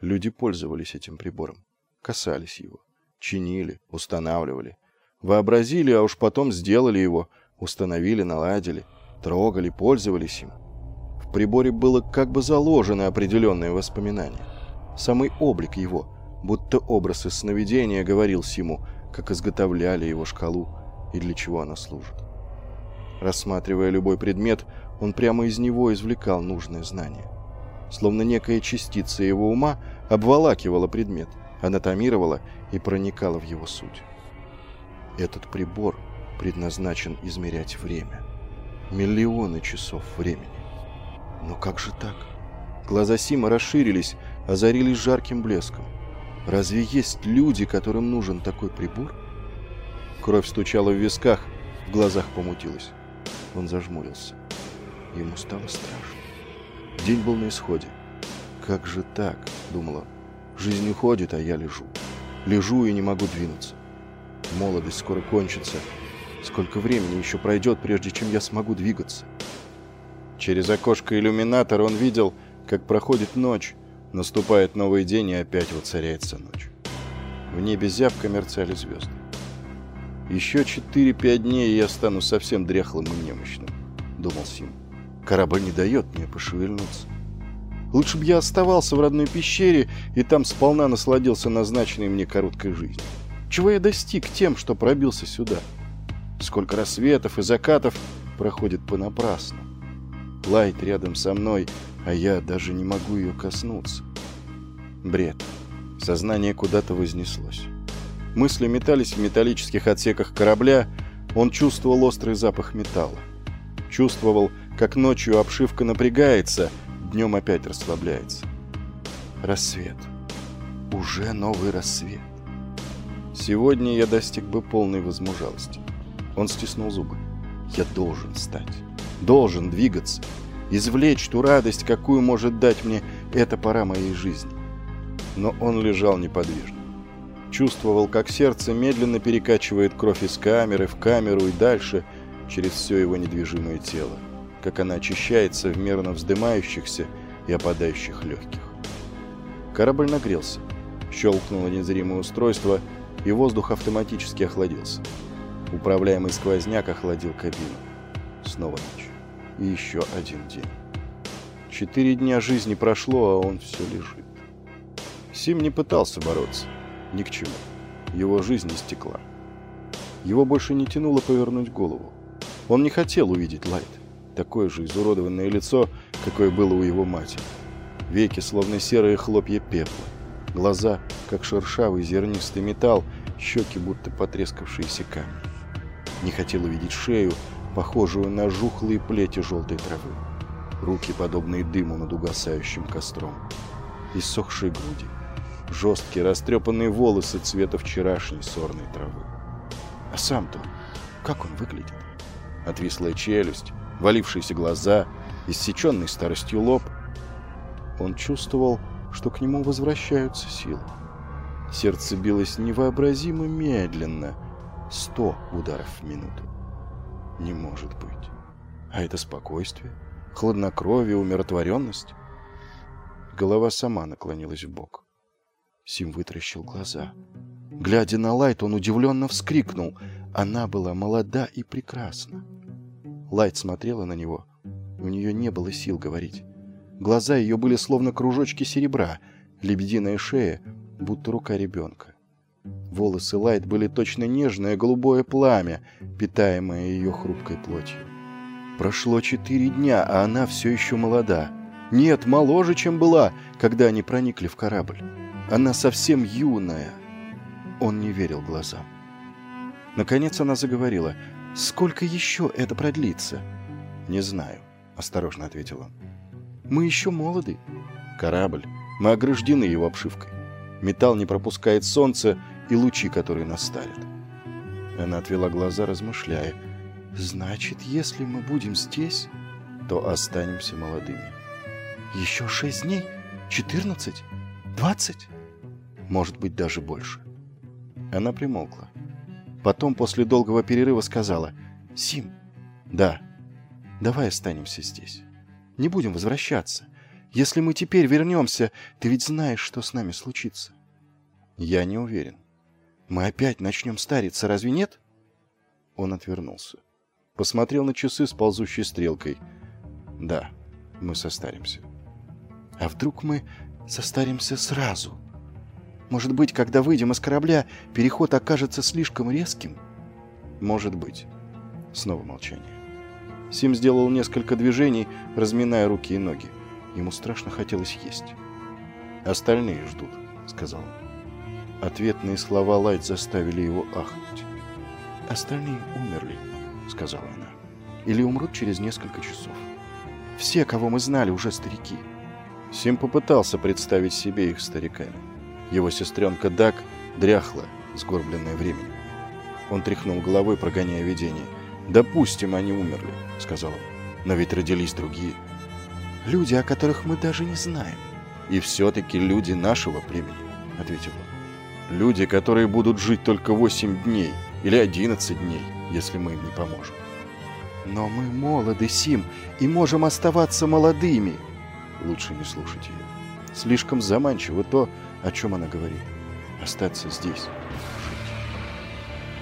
Люди пользовались этим прибором, касались его, чинили, устанавливали, вообразили, а уж потом сделали его, установили, наладили, трогали, пользовались им. В приборе было как бы заложено определенное воспоминание. Самый облик его, будто образ из сновидения, говорил Симу, как изготовляли его шкалу и для чего она служит. Рассматривая любой предмет, он прямо из него извлекал нужное знание. Словно некая частица его ума обволакивала предмет, анатомировала и проникала в его суть. Этот прибор предназначен измерять время. Миллионы часов времени. Но как же так? Глаза Сима расширились, озарились жарким блеском. Разве есть люди, которым нужен такой прибор? Кровь стучала в висках, в глазах помутилась. Он зажмурился. Ему стало страшно. День был на исходе. «Как же так?» — думала. «Жизнь уходит, а я лежу. Лежу и не могу двинуться. Молодость скоро кончится. Сколько времени еще пройдет, прежде чем я смогу двигаться?» Через окошко иллюминатора он видел, как проходит ночь, наступает новый день и опять воцаряется ночь. В небе зябко мерцали звезды. «Еще 4-5 дней, и я стану совсем дряхлым и немощным», — думал Сим. «Корабль не дает мне пошевельнуться. Лучше бы я оставался в родной пещере и там сполна насладился назначенной мне короткой жизнью. Чего я достиг тем, что пробился сюда? Сколько рассветов и закатов проходит понапрасну. Лайт рядом со мной, а я даже не могу ее коснуться. Бред. Сознание куда-то вознеслось. Мысли метались в металлических отсеках корабля, он чувствовал острый запах металла. Чувствовал, как ночью обшивка напрягается, днем опять расслабляется. Рассвет. Уже новый рассвет. Сегодня я достиг бы полной возмужалости. Он стиснул зубы. Я должен встать. Должен двигаться. Извлечь ту радость, какую может дать мне эта пора моей жизни. Но он лежал неподвижно чувствовал, как сердце медленно перекачивает кровь из камеры в камеру и дальше через все его недвижимое тело, как она очищается в мерно вздымающихся и опадающих легких. Корабль нагрелся, щелкнуло незримое устройство, и воздух автоматически охладился. Управляемый сквозняк охладил кабину. Снова ночь. И еще один день. Четыре дня жизни прошло, а он все лежит. Сим не пытался бороться ни к чему. Его жизнь истекла. Его больше не тянуло повернуть голову. Он не хотел увидеть Лайт. Такое же изуродованное лицо, какое было у его матери. Веки, словно серые хлопья пепла. Глаза, как шершавый зернистый металл, щеки, будто потрескавшиеся камни. Не хотел увидеть шею, похожую на жухлые плети желтой травы. Руки, подобные дыму над угасающим костром. Иссохшие груди жесткие растрепанные волосы цвета вчерашней сорной травы. А сам-то как он выглядит? Отвислая челюсть, валившиеся глаза, иссеченный старостью лоб. Он чувствовал, что к нему возвращаются силы. Сердце билось невообразимо медленно, сто ударов в минуту. Не может быть. А это спокойствие, хладнокровие, умиротворенность? Голова сама наклонилась вбок. Сим вытращил глаза. Глядя на Лайт, он удивленно вскрикнул. Она была молода и прекрасна. Лайт смотрела на него. У нее не было сил говорить. Глаза ее были словно кружочки серебра, лебединая шея, будто рука ребенка. Волосы Лайт были точно нежное голубое пламя, питаемое ее хрупкой плотью. Прошло четыре дня, а она все еще молода. Нет, моложе, чем была, когда они проникли в корабль. Она совсем юная. Он не верил глазам. Наконец она заговорила. «Сколько еще это продлится?» «Не знаю», — осторожно ответил он. «Мы еще молоды. Корабль. Мы ограждены его обшивкой. Металл не пропускает солнце и лучи, которые нас ставят». Она отвела глаза, размышляя. «Значит, если мы будем здесь, то останемся молодыми». «Еще шесть дней? Четырнадцать? Двадцать?» может быть, даже больше. Она примолкла. Потом, после долгого перерыва, сказала, «Сим, да, давай останемся здесь. Не будем возвращаться. Если мы теперь вернемся, ты ведь знаешь, что с нами случится. Я не уверен. Мы опять начнем стариться, разве нет? Он отвернулся. Посмотрел на часы с ползущей стрелкой. Да, мы состаримся. А вдруг мы состаримся сразу? Может быть, когда выйдем из корабля, переход окажется слишком резким? Может быть. Снова молчание. Сим сделал несколько движений, разминая руки и ноги. Ему страшно хотелось есть. «Остальные ждут», — сказал он. Ответные слова Лайт заставили его ахнуть. «Остальные умерли», — сказала она. «Или умрут через несколько часов. Все, кого мы знали, уже старики». Сим попытался представить себе их стариками. Его сестренка Дак дряхла, сгорбленная временем. Он тряхнул головой, прогоняя видение. «Допустим, они умерли», — сказал он. «Но ведь родились другие». «Люди, о которых мы даже не знаем». «И все-таки люди нашего племени», — ответил он. «Люди, которые будут жить только 8 дней или 11 дней, если мы им не поможем». «Но мы молоды, Сим, и можем оставаться молодыми». Лучше не слушать ее. Слишком заманчиво то, о чем она говорит. Остаться здесь.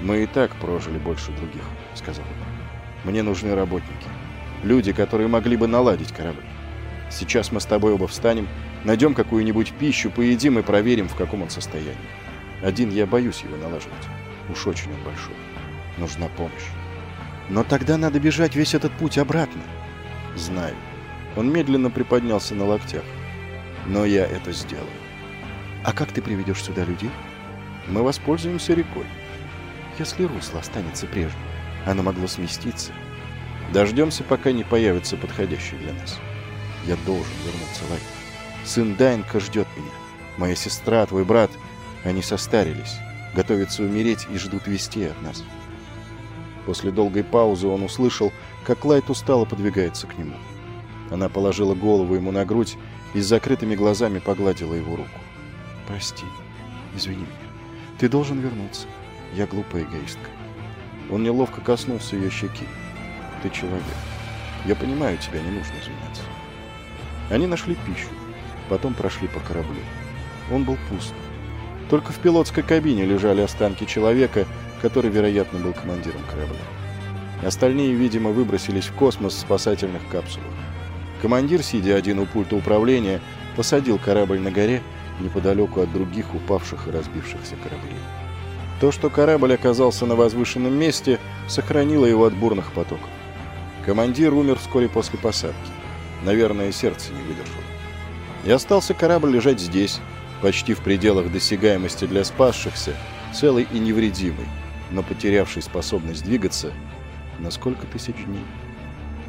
«Мы и так прожили больше других», — сказал он. «Мне нужны работники. Люди, которые могли бы наладить корабль. Сейчас мы с тобой оба встанем, найдем какую-нибудь пищу, поедим и проверим, в каком он состоянии. Один я боюсь его налаживать. Уж очень он большой. Нужна помощь. Но тогда надо бежать весь этот путь обратно. Знаю. Он медленно приподнялся на локтях. Но я это сделаю. А как ты приведешь сюда людей? Мы воспользуемся рекой. Если русло останется прежним, оно могло сместиться. Дождемся, пока не появится подходящий для нас. Я должен вернуться, Лайт. Сын Дайнка ждет меня. Моя сестра, твой брат, они состарились, готовятся умереть и ждут вести от нас. После долгой паузы он услышал, как Лайт устало подвигается к нему. Она положила голову ему на грудь и с закрытыми глазами погладила его руку. Прости. Извини меня. Ты должен вернуться. Я глупая эгоистка. Он неловко коснулся ее щеки. Ты человек. Я понимаю, тебя не нужно извиняться. Они нашли пищу. Потом прошли по кораблю. Он был пуст. Только в пилотской кабине лежали останки человека, который, вероятно, был командиром корабля. Остальные, видимо, выбросились в космос в спасательных капсулах. Командир, сидя один у пульта управления, посадил корабль на горе неподалеку от других упавших и разбившихся кораблей. То, что корабль оказался на возвышенном месте, сохранило его от бурных потоков. Командир умер вскоре после посадки. Наверное, сердце не выдержало. И остался корабль лежать здесь, почти в пределах досягаемости для спасшихся, целый и невредимый, но потерявший способность двигаться на сколько тысяч дней.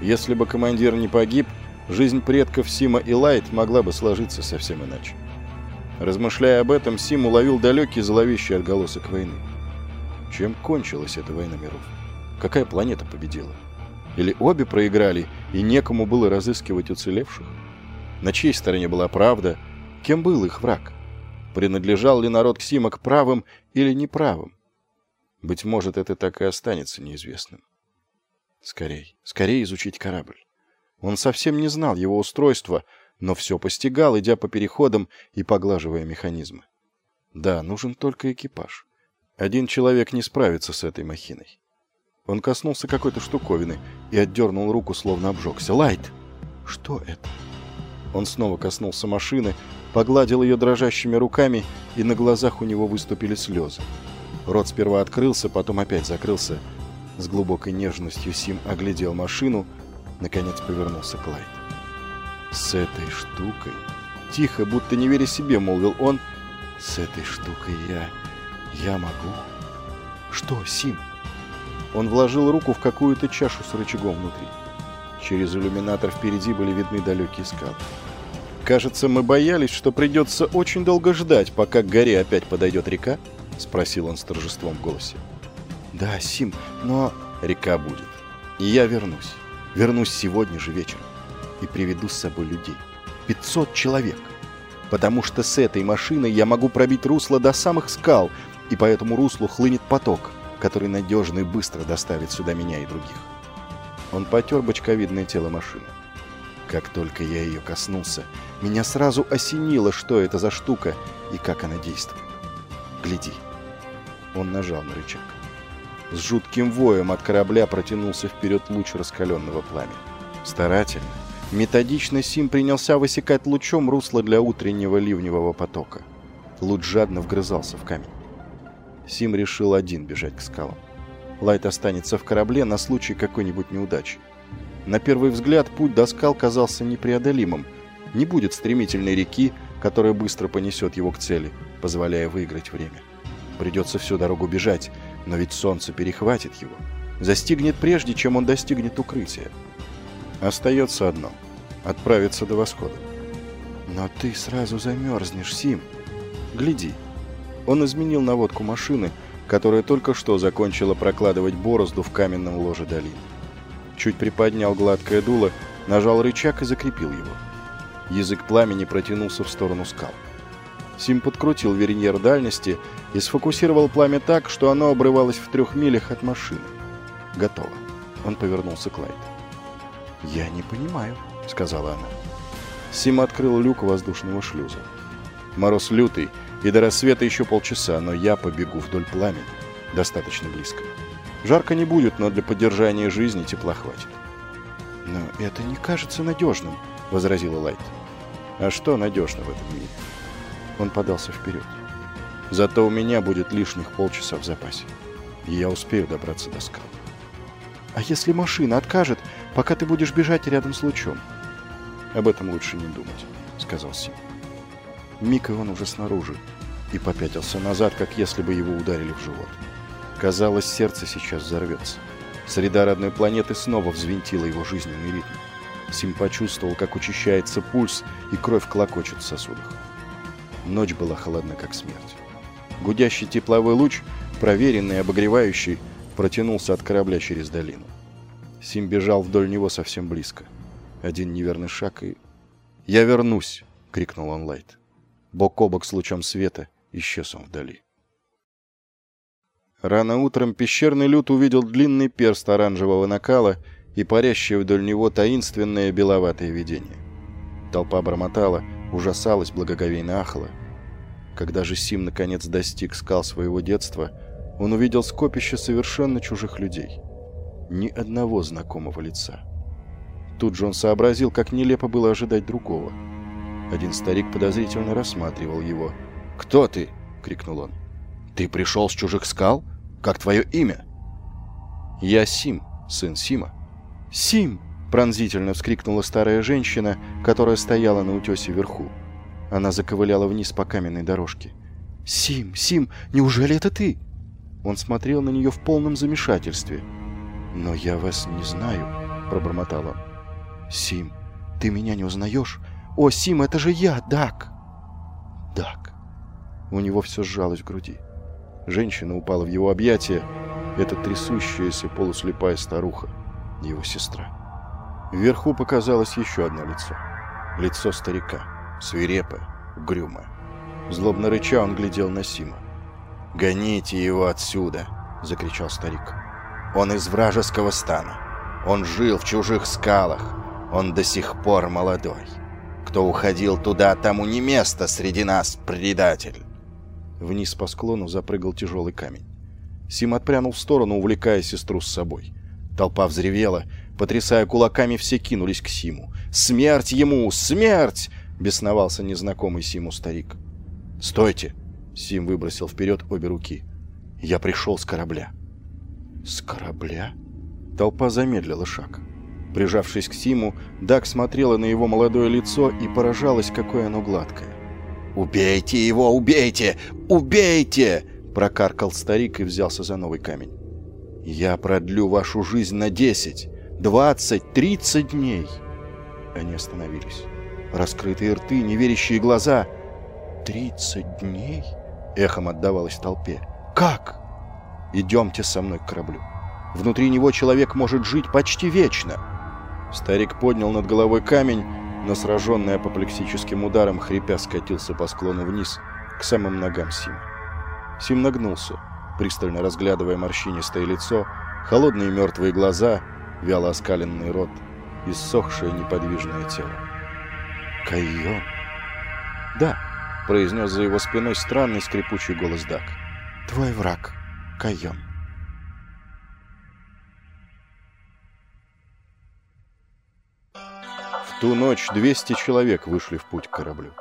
Если бы командир не погиб, жизнь предков Сима и Лайт могла бы сложиться совсем иначе. Размышляя об этом, Сим уловил далекий зловещий отголосок войны. Чем кончилась эта война миров? Какая планета победила? Или обе проиграли, и некому было разыскивать уцелевших? На чьей стороне была правда? Кем был их враг? Принадлежал ли народ Ксима к правым или неправым? Быть может, это так и останется неизвестным. Скорей, скорее изучить корабль. Он совсем не знал его устройства, но все постигал, идя по переходам и поглаживая механизмы. Да, нужен только экипаж. Один человек не справится с этой махиной. Он коснулся какой-то штуковины и отдернул руку, словно обжегся. «Лайт!» «Что это?» Он снова коснулся машины, погладил ее дрожащими руками, и на глазах у него выступили слезы. Рот сперва открылся, потом опять закрылся. С глубокой нежностью Сим оглядел машину, наконец повернулся к Лайт. «С этой штукой...» Тихо, будто не веря себе, молвил он. «С этой штукой я... я могу...» «Что, Сим?» Он вложил руку в какую-то чашу с рычагом внутри. Через иллюминатор впереди были видны далекие скалы. «Кажется, мы боялись, что придется очень долго ждать, пока к горе опять подойдет река?» — спросил он с торжеством в голосе. «Да, Сим, но...» «Река будет. И я вернусь. Вернусь сегодня же вечером и приведу с собой людей. 500 человек. Потому что с этой машиной я могу пробить русло до самых скал, и по этому руслу хлынет поток, который надежно и быстро доставит сюда меня и других. Он потер бочковидное тело машины. Как только я ее коснулся, меня сразу осенило, что это за штука и как она действует. Гляди. Он нажал на рычаг. С жутким воем от корабля протянулся вперед луч раскаленного пламени. Старательно, методично Сим принялся высекать лучом русло для утреннего ливневого потока. Луч жадно вгрызался в камень. Сим решил один бежать к скалам. Лайт останется в корабле на случай какой-нибудь неудачи. На первый взгляд путь до скал казался непреодолимым. Не будет стремительной реки, которая быстро понесет его к цели, позволяя выиграть время. Придется всю дорогу бежать, но ведь солнце перехватит его. Застигнет прежде, чем он достигнет укрытия. Остается одно — отправиться до восхода. Но ты сразу замерзнешь, Сим. Гляди. Он изменил наводку машины, которая только что закончила прокладывать борозду в каменном ложе долины. Чуть приподнял гладкое дуло, нажал рычаг и закрепил его. Язык пламени протянулся в сторону скал. Сим подкрутил верньер дальности и сфокусировал пламя так, что оно обрывалось в трех милях от машины. Готово. Он повернулся к Лайт. «Я не понимаю», — сказала она. Сим открыл люк воздушного шлюза. Мороз лютый, и до рассвета еще полчаса, но я побегу вдоль пламени. Достаточно близко. Жарко не будет, но для поддержания жизни тепла хватит. «Но это не кажется надежным», — возразила Лайт. «А что надежно в этом мире?» Он подался вперед. «Зато у меня будет лишних полчаса в запасе, и я успею добраться до скал». «А если машина откажет, пока ты будешь бежать рядом с лучом?» «Об этом лучше не думать», — сказал Сим. Миг и он уже снаружи, и попятился назад, как если бы его ударили в живот. Казалось, сердце сейчас взорвется. Среда родной планеты снова взвинтила его жизненный ритм. Сим почувствовал, как учащается пульс, и кровь клокочет в сосудах. Ночь была холодна, как смерть. Гудящий тепловой луч, проверенный обогревающий, протянулся от корабля через долину. Сим бежал вдоль него совсем близко. Один неверный шаг и... «Я вернусь!» — крикнул он Лайт. Бок о бок с лучом света исчез он вдали. Рано утром пещерный люд увидел длинный перст оранжевого накала и парящее вдоль него таинственное беловатое видение. Толпа бормотала, ужасалась, благоговейно ахала. Когда же Сим наконец достиг скал своего детства, он увидел скопище совершенно чужих людей. Ни одного знакомого лица. Тут же он сообразил, как нелепо было ожидать другого. Один старик подозрительно рассматривал его. «Кто ты?» — крикнул он. «Ты пришел с чужих скал? Как твое имя?» «Я Сим, сын Сима». «Сим!» — пронзительно вскрикнула старая женщина, которая стояла на утесе вверху. Она заковыляла вниз по каменной дорожке. «Сим! Сим! Неужели это ты?» Он смотрел на нее в полном замешательстве. «Но я вас не знаю», — пробормотал он. «Сим, ты меня не узнаешь? О, Сим, это же я, Дак!» «Дак!» У него все сжалось в груди. Женщина упала в его объятия. Это трясущаяся полуслепая старуха, его сестра. Вверху показалось еще одно лицо. Лицо старика, свирепое, угрюмое. Злобно рыча он глядел на Сима. «Гоните его отсюда!» — закричал старик. «Он из вражеского стана. Он жил в чужих скалах. Он до сих пор молодой. Кто уходил туда, тому не место среди нас, предатель!» Вниз по склону запрыгал тяжелый камень. Сим отпрянул в сторону, увлекая сестру с собой. Толпа взревела. Потрясая кулаками, все кинулись к Симу. «Смерть ему! Смерть!» — бесновался незнакомый Симу старик. «Стойте!» — Сим выбросил вперед обе руки. «Я пришел с корабля». «С корабля?» Толпа замедлила шаг. Прижавшись к Симу, Дак смотрела на его молодое лицо и поражалась, какое оно гладкое. «Убейте его! Убейте! Убейте!» Прокаркал старик и взялся за новый камень. «Я продлю вашу жизнь на десять, двадцать, тридцать дней!» Они остановились. Раскрытые рты, неверящие глаза. «Тридцать дней?» Эхом отдавалось толпе. «Как?» «Идемте со мной к кораблю. Внутри него человек может жить почти вечно!» Старик поднял над головой камень, но сраженный апоплексическим ударом, хрипя, скатился по склону вниз, к самым ногам Сима. Сим нагнулся, пристально разглядывая морщинистое лицо, холодные мертвые глаза, вяло оскаленный рот иссохшее неподвижное тело. «Кайон!» «Да», — произнес за его спиной странный скрипучий голос Дак. «Твой враг, Кайон». В ту ночь 200 человек вышли в путь к кораблю.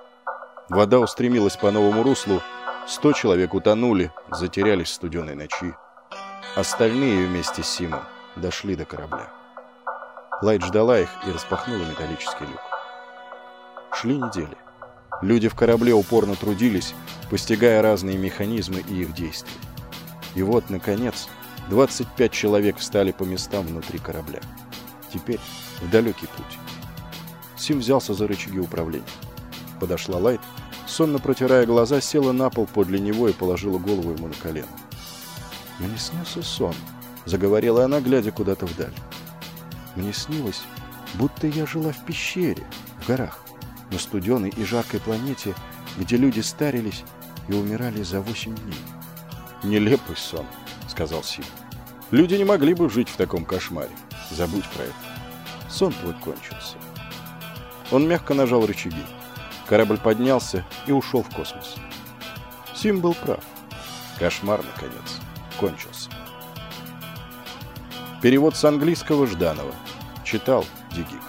Вода устремилась по новому руслу, 100 человек утонули, затерялись в студеной ночи. Остальные вместе с Симом дошли до корабля. Лайт ждала их и распахнула металлический люк. Шли недели. Люди в корабле упорно трудились, постигая разные механизмы и их действия. И вот, наконец, 25 человек встали по местам внутри корабля. Теперь в далекий путь. Сим взялся за рычаги управления. Подошла Лайт, сонно протирая глаза, села на пол подле него и положила голову ему на колено. «Мне снился сон», — заговорила она, глядя куда-то вдаль. «Мне снилось, будто я жила в пещере, в горах, на студеной и жаркой планете, где люди старились и умирали за восемь дней». «Нелепый сон», — сказал Сим. «Люди не могли бы жить в таком кошмаре. Забудь про это. Сон твой кончился». Он мягко нажал рычаги. Корабль поднялся и ушел в космос. Сим был прав. Кошмар, наконец, кончился. Перевод с английского Жданова. Читал Дигик.